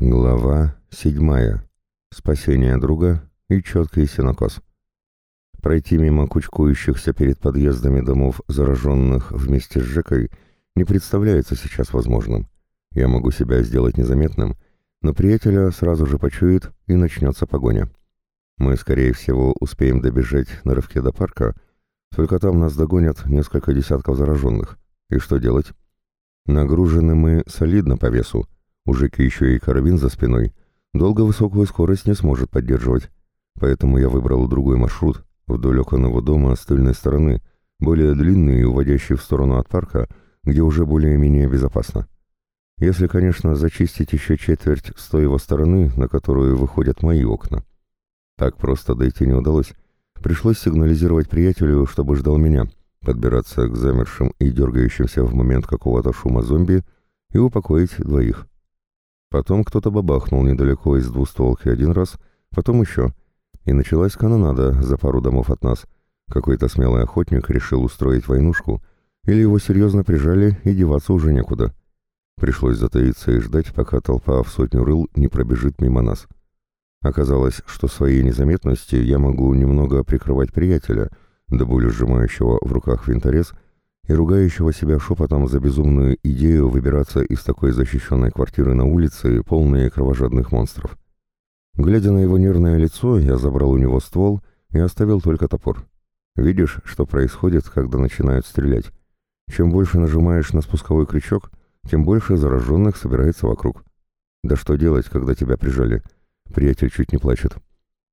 Глава седьмая. Спасение друга и четкий синокос. Пройти мимо кучкующихся перед подъездами домов зараженных вместе с Жекой не представляется сейчас возможным. Я могу себя сделать незаметным, но приятеля сразу же почует и начнется погоня. Мы, скорее всего, успеем добежать на рывке до парка, только там нас догонят несколько десятков зараженных. И что делать? Нагружены мы солидно по весу, у Жеки еще и карабин за спиной. Долго высокую скорость не сможет поддерживать. Поэтому я выбрал другой маршрут, вдоль оконного дома с тыльной стороны, более длинный и уводящий в сторону от парка, где уже более-менее безопасно. Если, конечно, зачистить еще четверть с той его стороны, на которую выходят мои окна. Так просто дойти не удалось. Пришлось сигнализировать приятелю, чтобы ждал меня, подбираться к замершим и дергающимся в момент какого-то шума зомби и упокоить двоих. Потом кто-то бабахнул недалеко из двустволки один раз, потом еще. И началась канонада за пару домов от нас. Какой-то смелый охотник решил устроить войнушку, или его серьезно прижали, и деваться уже некуда. Пришлось затаиться и ждать, пока толпа в сотню рыл не пробежит мимо нас. Оказалось, что своей незаметности я могу немного прикрывать приятеля, до боли сжимающего в руках винторез, и ругающего себя шепотом за безумную идею выбираться из такой защищенной квартиры на улице, полной кровожадных монстров. Глядя на его нервное лицо, я забрал у него ствол и оставил только топор. Видишь, что происходит, когда начинают стрелять? Чем больше нажимаешь на спусковой крючок, тем больше зараженных собирается вокруг. Да что делать, когда тебя прижали? Приятель чуть не плачет.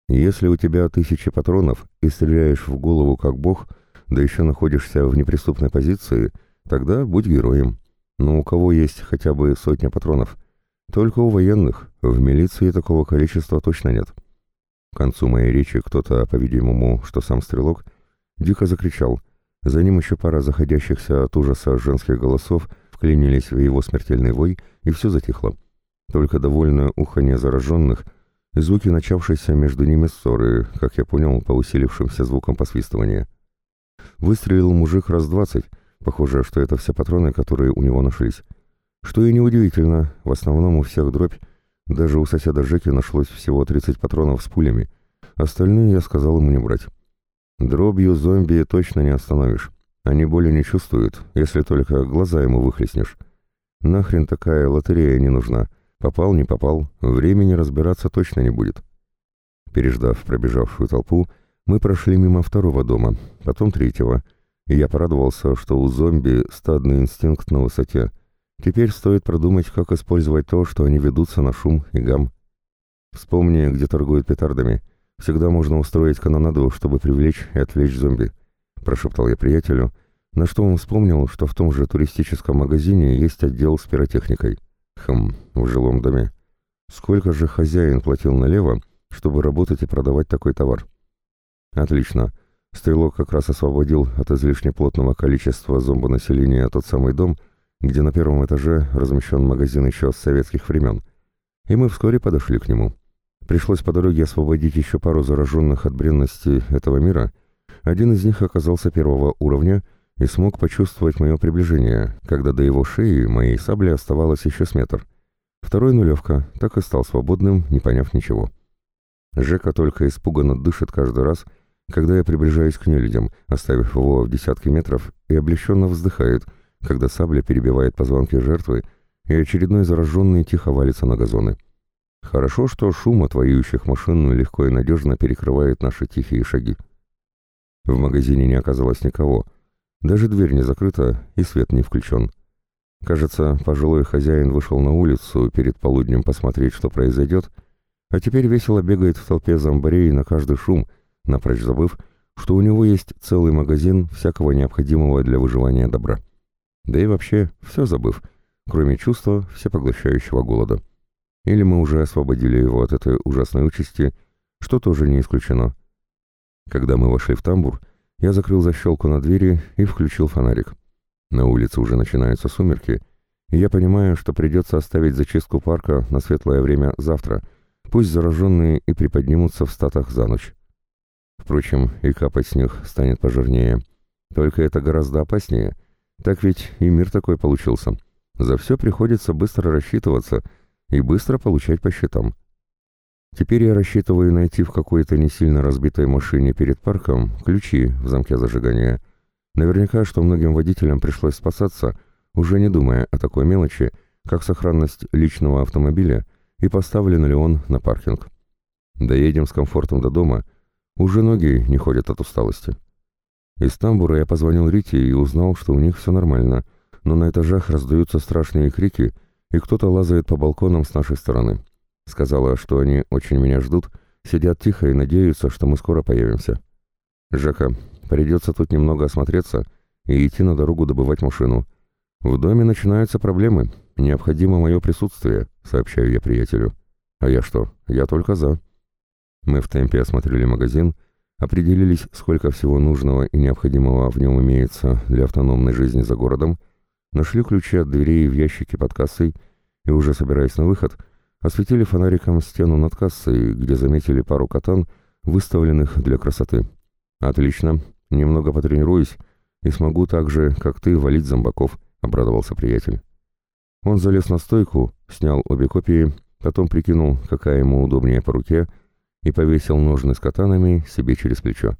Если у тебя тысячи патронов и стреляешь в голову как бог — да еще находишься в неприступной позиции, тогда будь героем. Но у кого есть хотя бы сотня патронов? Только у военных, в милиции такого количества точно нет. К концу моей речи кто-то, по-видимому, что сам стрелок, дико закричал. За ним еще пара заходящихся от ужаса женских голосов вклинились в его смертельный вой, и все затихло. Только довольное уханье зараженных и звуки начавшейся между ними ссоры, как я понял, по усилившимся звукам посвистывания. Выстрелил мужик раз двадцать. Похоже, что это все патроны, которые у него нашлись. Что и неудивительно, в основном у всех дробь. Даже у соседа Жеки нашлось всего 30 патронов с пулями. Остальные я сказал ему не брать. Дробью зомби точно не остановишь. Они боли не чувствуют, если только глаза ему выхлестнешь. Нахрен такая лотерея не нужна. Попал, не попал, времени разбираться точно не будет. Переждав пробежавшую толпу, мы прошли мимо второго дома, потом третьего, и я порадовался, что у зомби стадный инстинкт на высоте. Теперь стоит продумать, как использовать то, что они ведутся на шум и гам. Вспомни, где торгуют петардами. Всегда можно устроить канонаду, чтобы привлечь и отвлечь зомби. Прошептал я приятелю, на что он вспомнил, что в том же туристическом магазине есть отдел с пиротехникой. Хм, в жилом доме. Сколько же хозяин платил налево, чтобы работать и продавать такой товар? Отлично. Стрелок как раз освободил от излишне плотного количества зомбонаселения тот самый дом, где на первом этаже размещен магазин еще с советских времен. И мы вскоре подошли к нему. Пришлось по дороге освободить еще пару зараженных от бренности этого мира. Один из них оказался первого уровня и смог почувствовать мое приближение, когда до его шеи моей сабли оставалось еще с метр. Второй нулевка так и стал свободным, не поняв ничего. Жека только испуганно дышит каждый раз, когда я приближаюсь к нелюдям, оставив его в десятки метров, и облегченно вздыхает, когда сабля перебивает позвонки жертвы, и очередной зараженный тихо валится на газоны. Хорошо, что шум от воюющих машин легко и надежно перекрывает наши тихие шаги. В магазине не оказалось никого. Даже дверь не закрыта, и свет не включен. Кажется, пожилой хозяин вышел на улицу перед полуднем посмотреть, что произойдет, а теперь весело бегает в толпе зомбарей на каждый шум — напрочь забыв, что у него есть целый магазин всякого необходимого для выживания добра. Да и вообще все забыв, кроме чувства всепоглощающего голода. Или мы уже освободили его от этой ужасной участи, что тоже не исключено. Когда мы вошли в тамбур, я закрыл защелку на двери и включил фонарик. На улице уже начинаются сумерки, и я понимаю, что придется оставить зачистку парка на светлое время завтра, пусть зараженные и приподнимутся в статах за ночь. Впрочем, и капать с них станет пожирнее. Только это гораздо опаснее. Так ведь и мир такой получился. За все приходится быстро рассчитываться, и быстро получать по счетам. Теперь я рассчитываю найти в какой-то не сильно разбитой машине перед парком ключи в замке зажигания. Наверняка, что многим водителям пришлось спасаться, уже не думая о такой мелочи, как сохранность личного автомобиля и поставлен ли он на паркинг. Доедем с комфортом до дома, уже ноги не ходят от усталости. Из тамбура я позвонил Рите и узнал, что у них все нормально, но на этажах раздаются страшные крики, и кто-то лазает по балконам с нашей стороны. Сказала, что они очень меня ждут, сидят тихо и надеются, что мы скоро появимся. «Жека, придется тут немного осмотреться и идти на дорогу добывать машину. В доме начинаются проблемы, необходимо мое присутствие», — сообщаю я приятелю. «А я что? Я только за». Мы в темпе осмотрели магазин, определились, сколько всего нужного и необходимого в нем имеется для автономной жизни за городом, нашли ключи от дверей в ящике под кассой и, уже собираясь на выход, — осветили фонариком стену над кассой, где заметили пару катан, выставленных для красоты. «Отлично. Немного потренируюсь и смогу так же, как ты, валить зомбаков», — обрадовался приятель. Он залез на стойку, снял обе копии, потом прикинул, какая ему удобнее по руке, и повесил ножны с катанами себе через плечо.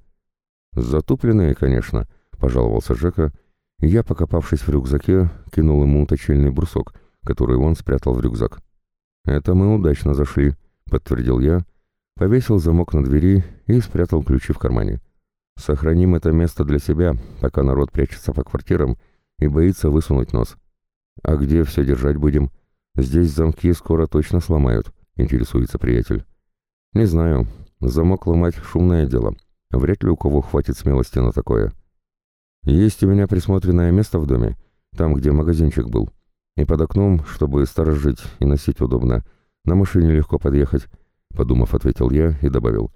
«Затупленные, конечно», — пожаловался Жека, я, покопавшись в рюкзаке, кинул ему точильный брусок, который он спрятал в рюкзак. «Это мы удачно зашли», — подтвердил я, повесил замок на двери и спрятал ключи в кармане. «Сохраним это место для себя, пока народ прячется по квартирам и боится высунуть нос. А где все держать будем? Здесь замки скоро точно сломают», — интересуется приятель. «Не знаю. Замок ломать — шумное дело. Вряд ли у кого хватит смелости на такое. Есть у меня присмотренное место в доме, там, где магазинчик был. И под окном, чтобы сторожить и носить удобно. На машине легко подъехать, подумав, ответил я и добавил.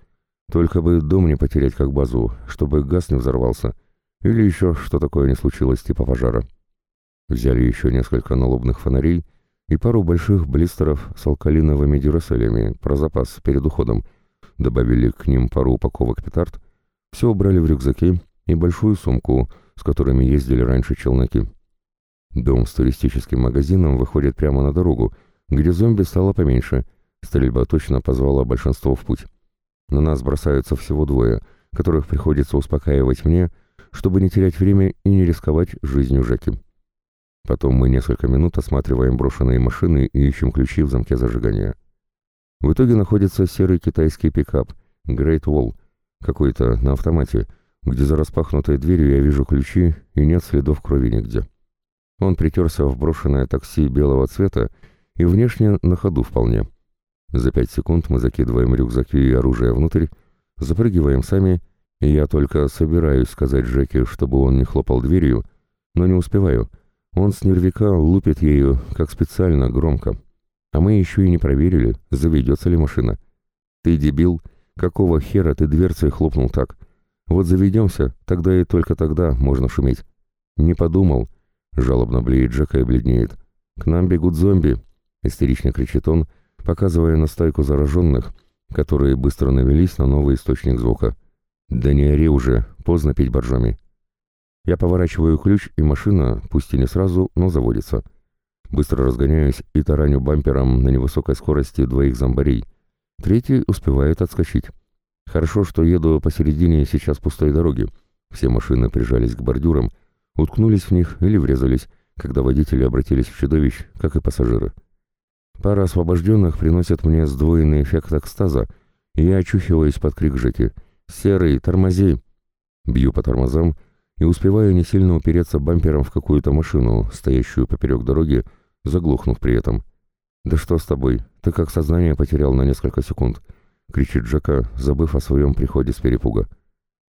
Только бы дом не потерять как базу, чтобы газ не взорвался. Или еще что такое не случилось, типа пожара. Взяли еще несколько налобных фонарей и пару больших блистеров с алкалиновыми дюраселями про запас перед уходом. Добавили к ним пару упаковок петард. Все убрали в рюкзаки и большую сумку, с которыми ездили раньше челноки. Дом с туристическим магазином выходит прямо на дорогу, где зомби стало поменьше. Стрельба точно позвала большинство в путь. На нас бросаются всего двое, которых приходится успокаивать мне, чтобы не терять время и не рисковать жизнью Жеки. Потом мы несколько минут осматриваем брошенные машины и ищем ключи в замке зажигания. В итоге находится серый китайский пикап Great Wall, какой-то на автомате, где за распахнутой дверью я вижу ключи и нет следов крови нигде. Он притерся в брошенное такси белого цвета и внешне на ходу вполне. За пять секунд мы закидываем рюкзаки и оружие внутрь, запрыгиваем сами, и я только собираюсь сказать Жеке, чтобы он не хлопал дверью, но не успеваю. Он с нервика лупит ею, как специально, громко. А мы еще и не проверили, заведется ли машина. «Ты дебил? Какого хера ты дверцей хлопнул так? Вот заведемся, тогда и только тогда можно шуметь». «Не подумал», Жалобно блеет Джека и бледнеет. «К нам бегут зомби!» — истерично кричит он, показывая на стайку зараженных, которые быстро навелись на новый источник звука. «Да не ори уже, поздно пить боржоми!» Я поворачиваю ключ, и машина, пусть и не сразу, но заводится. Быстро разгоняюсь и тараню бампером на невысокой скорости двоих зомбарей. Третий успевает отскочить. Хорошо, что еду посередине сейчас пустой дороги. Все машины прижались к бордюрам, уткнулись в них или врезались, когда водители обратились в чудовищ, как и пассажиры. Пара освобожденных приносит мне сдвоенный эффект экстаза, и я очухиваюсь под крик Жеки «Серый, тормози!» Бью по тормозам и успеваю не сильно упереться бампером в какую-то машину, стоящую поперек дороги, заглохнув при этом. «Да что с тобой? Ты как сознание потерял на несколько секунд», — кричит Джека, забыв о своем приходе с перепуга.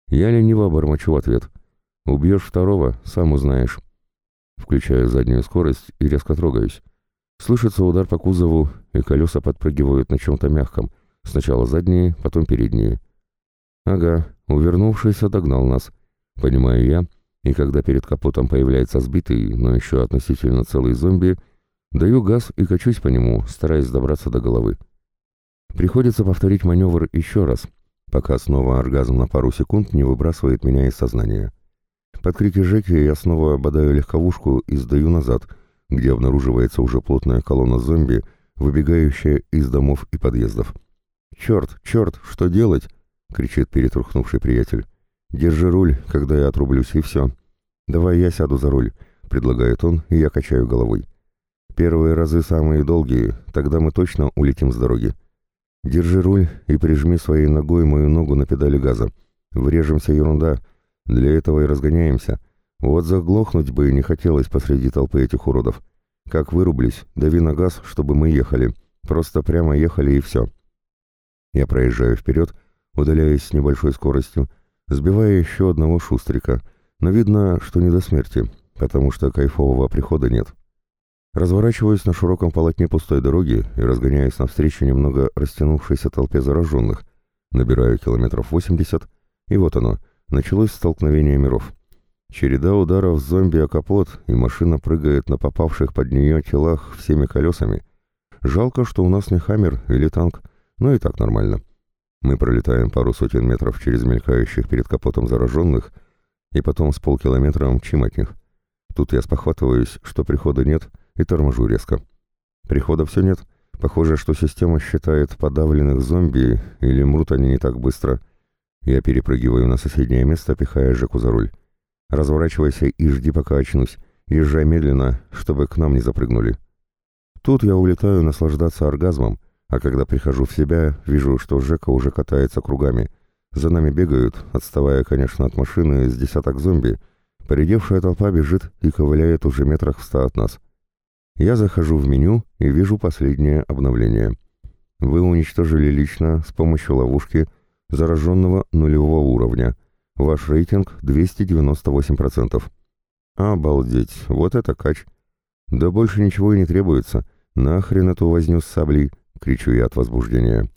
Я лениво бормочу ответ — Убьешь второго, сам узнаешь. Включаю заднюю скорость и резко трогаюсь. Слышится удар по кузову, и колеса подпрыгивают на чем-то мягком. Сначала задние, потом передние. Ага, увернувшийся догнал нас. Понимаю я, и когда перед капотом появляется сбитый, но еще относительно целый зомби, даю газ и качусь по нему, стараясь добраться до головы. Приходится повторить маневр еще раз, пока снова оргазм на пару секунд не выбрасывает меня из сознания. Под крики Жеки я снова бодаю легковушку и сдаю назад, где обнаруживается уже плотная колонна зомби, выбегающая из домов и подъездов. «Черт, черт, что делать?» — кричит перетрухнувший приятель. «Держи руль, когда я отрублюсь, и все. Давай я сяду за руль», — предлагает он, и я качаю головой. «Первые разы самые долгие, тогда мы точно улетим с дороги. Держи руль и прижми своей ногой мою ногу на педали газа. Врежемся ерунда. Для этого и разгоняемся. Вот заглохнуть бы и не хотелось посреди толпы этих уродов. Как вырублись, дави на газ, чтобы мы ехали. Просто прямо ехали и все». Я проезжаю вперед, удаляясь с небольшой скоростью, сбивая еще одного шустрика, но видно, что не до смерти, потому что кайфового прихода нет. Разворачиваюсь на широком полотне пустой дороги и разгоняюсь навстречу немного растянувшейся толпе зараженных, набираю километров 80, и вот оно, началось столкновение миров. Череда ударов зомби о капот, и машина прыгает на попавших под нее телах всеми колесами. Жалко, что у нас не «Хаммер» или танк, но и так нормально. Мы пролетаем пару сотен метров через мелькающих перед капотом зараженных и потом с полкилометра мчим от них. Тут я спохватываюсь, что прихода нет, и торможу резко. Прихода все нет. Похоже, что система считает подавленных зомби, или мрут они не так быстро. Я перепрыгиваю на соседнее место, пихая Жеку за руль. Разворачивайся и жди, пока очнусь. Езжай медленно, чтобы к нам не запрыгнули. Тут я улетаю наслаждаться оргазмом, а когда прихожу в себя, вижу, что Жека уже катается кругами. За нами бегают, отставая, конечно, от машины с десяток зомби. Поредевшая толпа бежит и ковыляет уже метрах в ста от нас. Я захожу в меню и вижу последнее обновление. Вы уничтожили лично с помощью ловушки зараженного нулевого уровня. Ваш рейтинг 298%. Обалдеть, вот это кач. Да больше ничего и не требуется. Нахрен эту возню с саблей. — кричу я от возбуждения.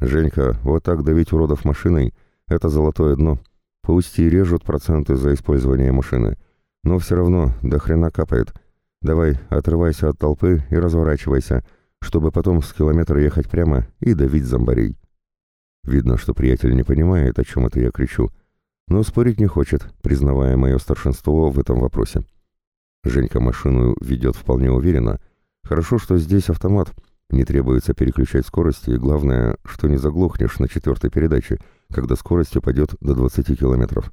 «Женька, вот так давить уродов машиной — это золотое дно. Пусть и режут проценты за использование машины, но все равно до хрена капает. Давай, отрывайся от толпы и разворачивайся, чтобы потом с километра ехать прямо и давить зомбарей». Видно, что приятель не понимает, о чем это я кричу, но спорить не хочет, признавая мое старшинство в этом вопросе. Женька машину ведет вполне уверенно. Хорошо, что здесь автомат — не требуется переключать скорости, и главное, что не заглохнешь на четвертой передаче, когда скорость упадет до 20 километров.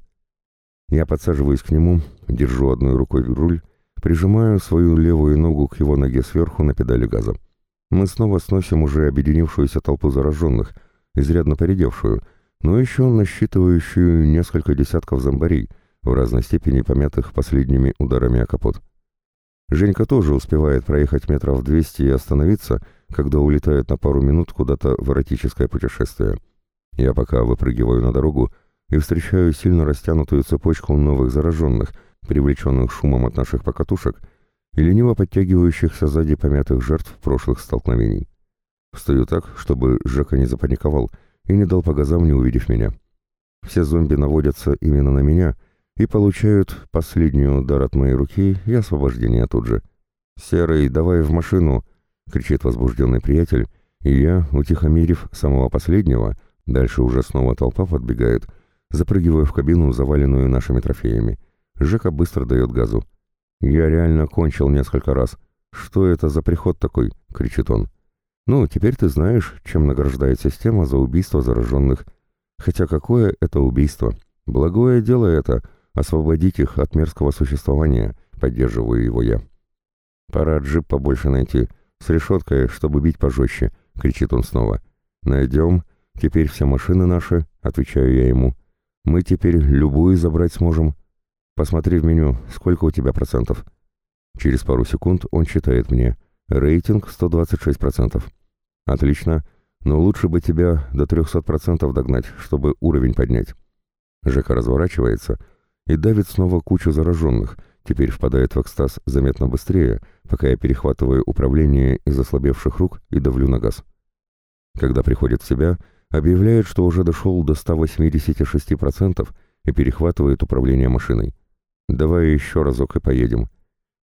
Я подсаживаюсь к нему, держу одной рукой руль, прижимаю свою левую ногу к его ноге сверху на педали газа. Мы снова сносим уже объединившуюся толпу зараженных, изрядно поредевшую, но еще насчитывающую несколько десятков зомбарей, в разной степени помятых последними ударами о капот. Женька тоже успевает проехать метров 200 и остановиться, когда улетает на пару минут куда-то в эротическое путешествие. Я пока выпрыгиваю на дорогу и встречаю сильно растянутую цепочку новых зараженных, привлеченных шумом от наших покатушек и лениво подтягивающихся сзади помятых жертв прошлых столкновений. Встаю так, чтобы Жека не запаниковал и не дал по газам, не увидев меня. Все зомби наводятся именно на меня — и получают последний удар от моей руки и освобождение тут же. «Серый, давай в машину!» — кричит возбужденный приятель, и я, утихомирив самого последнего, дальше уже снова толпа подбегает, запрыгиваю в кабину, заваленную нашими трофеями. Жека быстро дает газу. «Я реально кончил несколько раз. Что это за приход такой?» — кричит он. «Ну, теперь ты знаешь, чем награждает система за убийство зараженных. Хотя какое это убийство? Благое дело это, освободить их от мерзкого существования, поддерживаю его я. Пора джип побольше найти, с решеткой, чтобы бить пожестче, кричит он снова. Найдем, теперь все машины наши, отвечаю я ему. Мы теперь любую забрать сможем. Посмотри в меню, сколько у тебя процентов. Через пару секунд он читает мне. Рейтинг 126%. Отлично, но лучше бы тебя до 300% догнать, чтобы уровень поднять. Жека разворачивается и давит снова кучу зараженных, теперь впадает в экстаз заметно быстрее, пока я перехватываю управление из ослабевших рук и давлю на газ. Когда приходит в себя, объявляет, что уже дошел до 186% и перехватывает управление машиной. «Давай еще разок и поедем.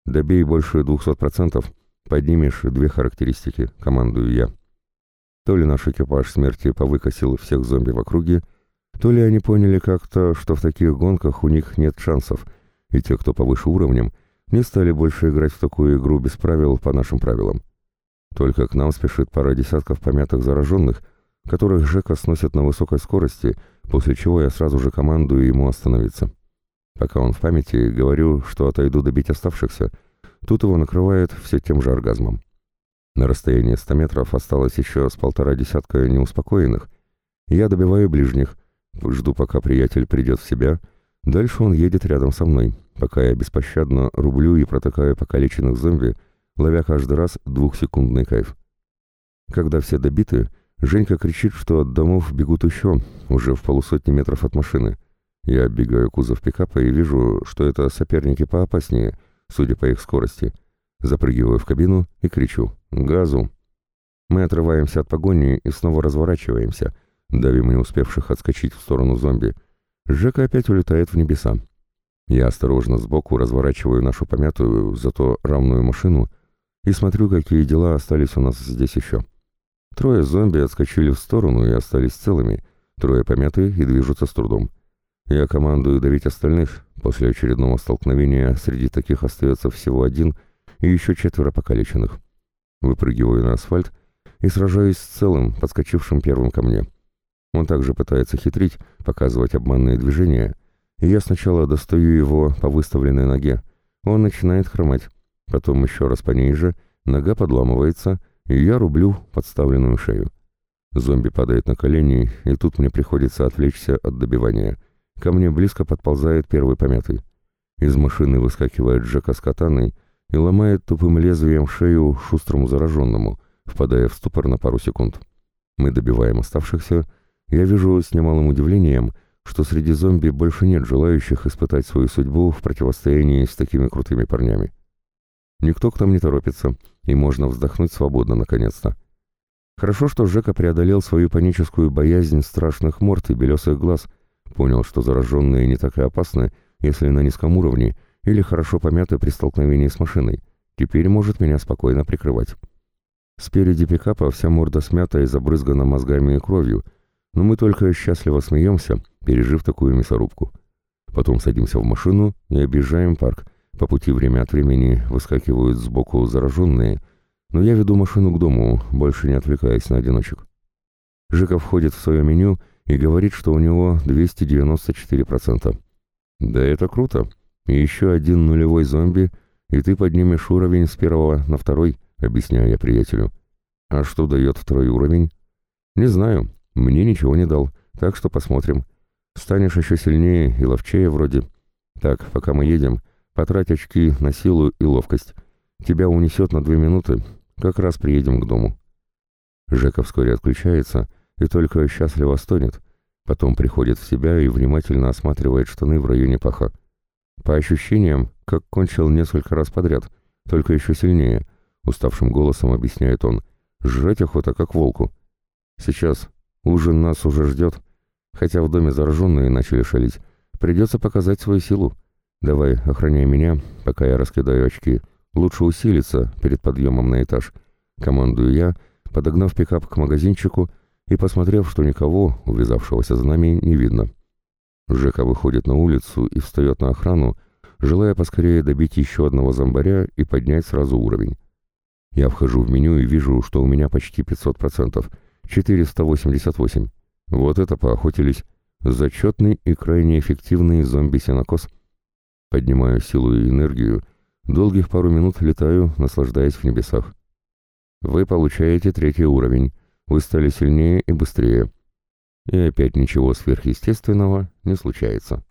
Добей больше 200%, поднимешь две характеристики», — командую я. То ли наш экипаж смерти повыкосил всех зомби в округе, то ли они поняли как-то, что в таких гонках у них нет шансов, и те, кто повыше уровнем, не стали больше играть в такую игру без правил по нашим правилам. Только к нам спешит пара десятков помятых зараженных, которых Жека сносит на высокой скорости, после чего я сразу же командую ему остановиться. Пока он в памяти, говорю, что отойду добить оставшихся, тут его накрывает все тем же оргазмом. На расстоянии 100 метров осталось еще с полтора десятка неуспокоенных. Я добиваю ближних, жду, пока приятель придет в себя. Дальше он едет рядом со мной, пока я беспощадно рублю и протыкаю покалеченных зомби, ловя каждый раз двухсекундный кайф. Когда все добиты, Женька кричит, что от домов бегут еще, уже в полусотни метров от машины. Я оббегаю кузов пикапа и вижу, что это соперники поопаснее, судя по их скорости. Запрыгиваю в кабину и кричу «Газу!». Мы отрываемся от погони и снова разворачиваемся, давим не успевших отскочить в сторону зомби. Жека опять улетает в небеса. Я осторожно сбоку разворачиваю нашу помятую, зато равную машину и смотрю, какие дела остались у нас здесь еще. Трое зомби отскочили в сторону и остались целыми, трое помяты и движутся с трудом. Я командую давить остальных, после очередного столкновения среди таких остается всего один и еще четверо покалеченных. Выпрыгиваю на асфальт и сражаюсь с целым, подскочившим первым ко мне. Он также пытается хитрить, показывать обманные движения, и я сначала достаю его по выставленной ноге. Он начинает хромать, потом еще раз пониже, нога подламывается, и я рублю подставленную шею. Зомби падает на колени, и тут мне приходится отвлечься от добивания. Ко мне близко подползает первый помятый. Из машины выскакивает Джека с катаной и ломает тупым лезвием шею шустрому зараженному, впадая в ступор на пару секунд. Мы добиваем оставшихся. Я вижу с немалым удивлением, что среди зомби больше нет желающих испытать свою судьбу в противостоянии с такими крутыми парнями. Никто к нам не торопится, и можно вздохнуть свободно наконец-то. Хорошо, что Жека преодолел свою паническую боязнь страшных морд и белесых глаз, понял, что зараженные не так и опасны, если на низком уровне, или хорошо помяты при столкновении с машиной. Теперь может меня спокойно прикрывать. Спереди пикапа вся морда смята и забрызгана мозгами и кровью, но мы только счастливо смеемся, пережив такую мясорубку. Потом садимся в машину и объезжаем парк, по пути время от времени выскакивают сбоку зараженные, но я веду машину к дому, больше не отвлекаясь на одиночек. Жека входит в свое меню и говорит, что у него 294%. Да это круто. еще один нулевой зомби, и ты поднимешь уровень с первого на второй, объясняю я приятелю. А что дает второй уровень? Не знаю, мне ничего не дал, так что посмотрим. Станешь еще сильнее и ловчее вроде. Так, пока мы едем, Потрать очки на силу и ловкость. Тебя унесет на две минуты. Как раз приедем к дому». Жека вскоре отключается и только счастливо стонет. Потом приходит в себя и внимательно осматривает штаны в районе паха. По ощущениям, как кончил несколько раз подряд, только еще сильнее, уставшим голосом объясняет он. Жрать охота, как волку. Сейчас. Ужин нас уже ждет. Хотя в доме зараженные начали шалить. Придется показать свою силу. «Давай, охраняй меня, пока я раскидаю очки. Лучше усилиться перед подъемом на этаж». Командую я, подогнав пикап к магазинчику и посмотрев, что никого, увязавшегося за нами, не видно. Жека выходит на улицу и встает на охрану, желая поскорее добить еще одного зомбаря и поднять сразу уровень. Я вхожу в меню и вижу, что у меня почти 500%, 488. Вот это поохотились. Зачетный и крайне эффективный зомби-сенокос. Поднимаю силу и энергию, долгих пару минут летаю, наслаждаясь в небесах. Вы получаете третий уровень, вы стали сильнее и быстрее. И опять ничего сверхъестественного не случается.